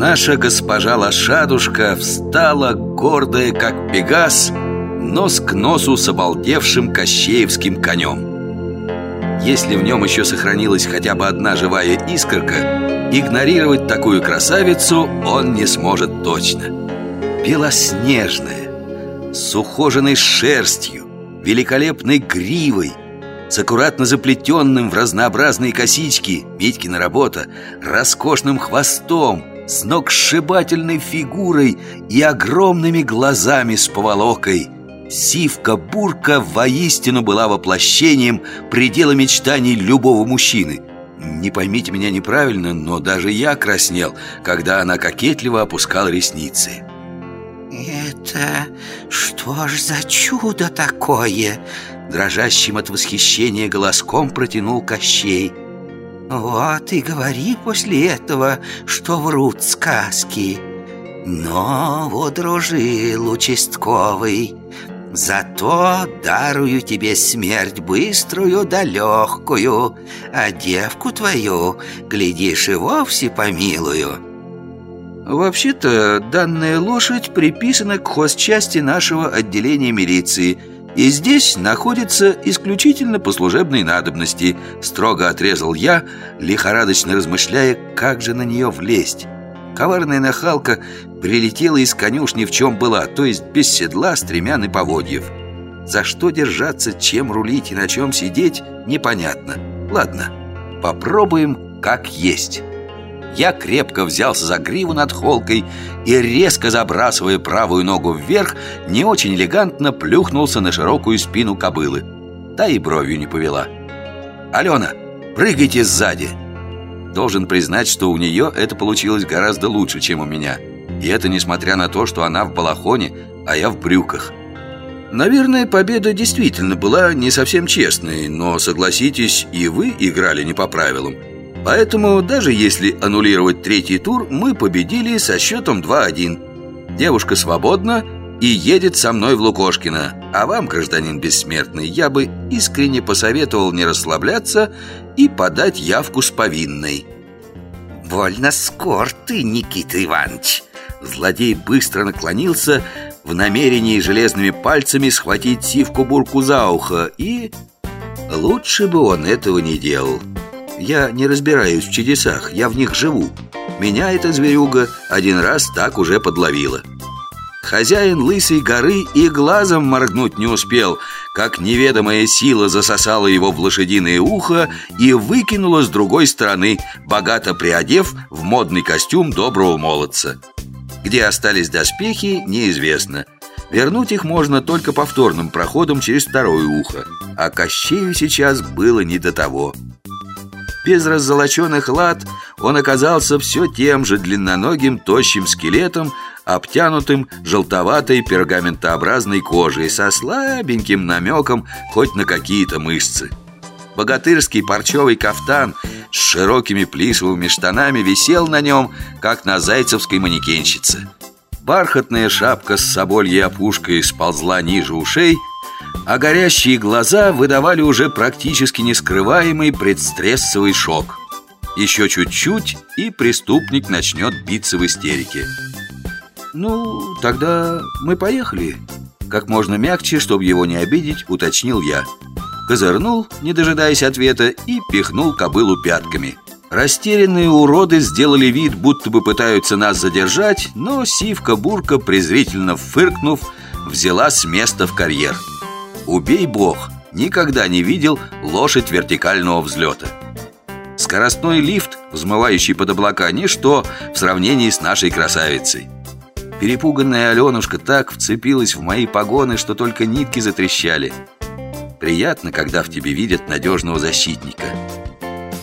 Наша госпожа лошадушка встала гордая, как пегас, нос к носу с обалдевшим кощеевским конем. Если в нем еще сохранилась хотя бы одна живая искорка, игнорировать такую красавицу он не сможет точно. Белоснежная, с ухоженной шерстью, великолепной гривой, с аккуратно заплетенным в разнообразные косички Митькина работа, роскошным хвостом, с ног сшибательной фигурой и огромными глазами с поволокой. Сивка-бурка воистину была воплощением предела мечтаний любого мужчины. Не поймите меня неправильно, но даже я краснел, когда она кокетливо опускала ресницы. «Это что ж за чудо такое?» Дрожащим от восхищения голоском протянул Кощей Вот и говори после этого, что врут сказки. Но, вот дружил участковый Зато дарую тебе смерть быструю да легкую А девку твою, глядишь, и вовсе помилую Вообще-то, данная лошадь приписана к хозчасти нашего отделения милиции – и здесь находится исключительно по служебной надобности Строго отрезал я, лихорадочно размышляя, как же на нее влезть. Коварная нахалка прилетела из конюшни в чем была То есть без седла, стремян и поводьев За что держаться, чем рулить и на чем сидеть, непонятно. Ладно, попробуем как есть я крепко взялся за гриву над холкой и, резко забрасывая правую ногу вверх, не очень элегантно плюхнулся на широкую спину кобылы. Та и бровью не повела. «Алена, прыгайте сзади!» Должен признать, что у нее это получилось гораздо лучше, чем у меня. И это несмотря на то, что она в балахоне, а я в брюках. Наверное, победа действительно была не совсем честной, но, согласитесь, и вы играли не по правилам – Поэтому, даже если аннулировать третий тур, мы победили со счетом 2-1. Девушка свободна и едет со мной в Лукошкино. А вам, гражданин бессмертный, я бы искренне посоветовал не расслабляться и подать явку с повинной. Больно скор ты, Никита Иванович. Злодей быстро наклонился в намерении железными пальцами схватить сивку-бурку за ухо и... Лучше бы он этого не делал. Я не разбираюсь в чудесах, я в них живу. Меня эта зверюга один раз так уже подловила. Хозяин лысой горы и глазом моргнуть не успел Как неведомая сила засосала его в лошадиное ухо И выкинула с другой стороны, богато приодев в модный костюм доброго молодца. Где остались доспехи, неизвестно. Вернуть их можно только повторным проходом через второе ухо. А Кощею сейчас было не до того без раззолоченных лад он оказался все тем же длинноногим, тощим скелетом, обтянутым желтоватой пергаментообразной кожей со слабеньким намеком хоть на какие-то мышцы. Богатырский парчевый кафтан с широкими плисовыми штанами висел на нем, как на зайцевской манекенщице. Бархатная шапка с собольей опушкой сползла ниже ушей – а горящие глаза выдавали уже практически нескрываемый предстрессовый шок. Еще чуть-чуть, и преступник начнет биться в истерике. «Ну, тогда мы поехали». Как можно мягче, чтобы его не обидеть, уточнил я. Козырнул, не дожидаясь ответа, и пихнул кобылу пятками. Растерянные уроды сделали вид, будто бы пытаются нас задержать, но сивка-бурка, презрительно фыркнув, взяла с места в карьер. Убей бог, никогда не видел лошадь вертикального взлета. Скоростной лифт, взмывающий под облака, ничто в сравнении с нашей красавицей. Перепуганная Аленушка так вцепилась в мои погоны, что только нитки затрещали. Приятно, когда в тебе видят надежного защитника.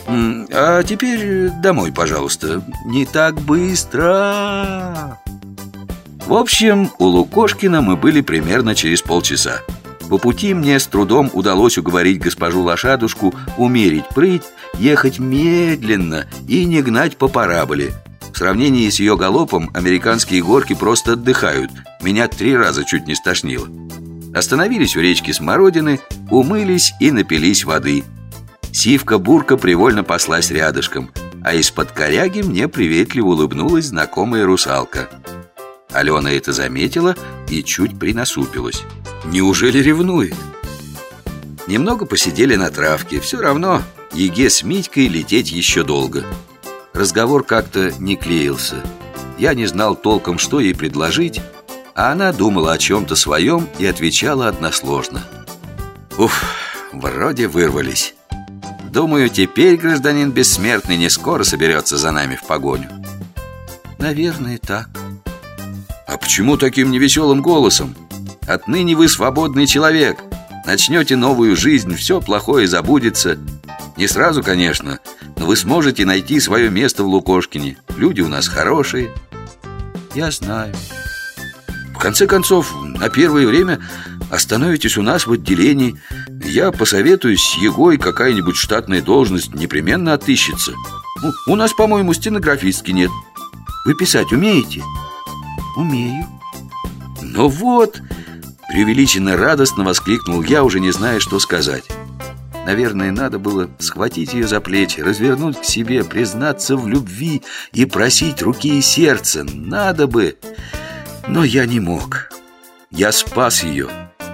А теперь домой, пожалуйста. Не так быстро. В общем, у Лукошкина мы были примерно через полчаса. По пути мне с трудом удалось уговорить госпожу лошадушку умерить прыть, ехать медленно и не гнать по параболе. В сравнении с ее галопом американские горки просто отдыхают. Меня три раза чуть не стошнило. Остановились у речки Смородины, умылись и напились воды. Сивка-бурка привольно паслась рядышком, а из-под коряги мне приветливо улыбнулась знакомая русалка. Алена это заметила и чуть принасупилась. Неужели ревнует? Немного посидели на травке. Все равно Еге с Митькой лететь еще долго. Разговор как-то не клеился. Я не знал толком, что ей предложить, а она думала о чем-то своем и отвечала односложно. Уф, вроде вырвались. Думаю, теперь гражданин бессмертный не скоро соберется за нами в погоню. Наверное, так. А почему таким невеселым голосом? Отныне вы свободный человек. Начнете новую жизнь, все плохое забудется. Не сразу, конечно, но вы сможете найти свое место в Лукошкине. Люди у нас хорошие. Я знаю. В конце концов, на первое время остановитесь у нас в отделении. Я посоветуюсь с Егой, какая-нибудь штатная должность непременно отыщется. Ну, у нас, по-моему, стенографистки нет. Вы писать умеете? Умею. Ну вот, преувеличенно радостно воскликнул я, уже не зная, что сказать. Наверное, надо было схватить ее за плечи, развернуть к себе, признаться в любви и просить руки и сердца. Надо бы, но я не мог. Я спас ее,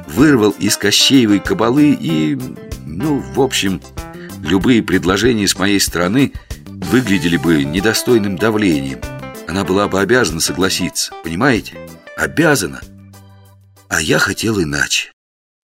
вырвал из Кощеевой кабалы и, ну, в общем, любые предложения с моей стороны выглядели бы недостойным давлением. Она была бы обязана согласиться, понимаете? Обязана. А я хотел иначе.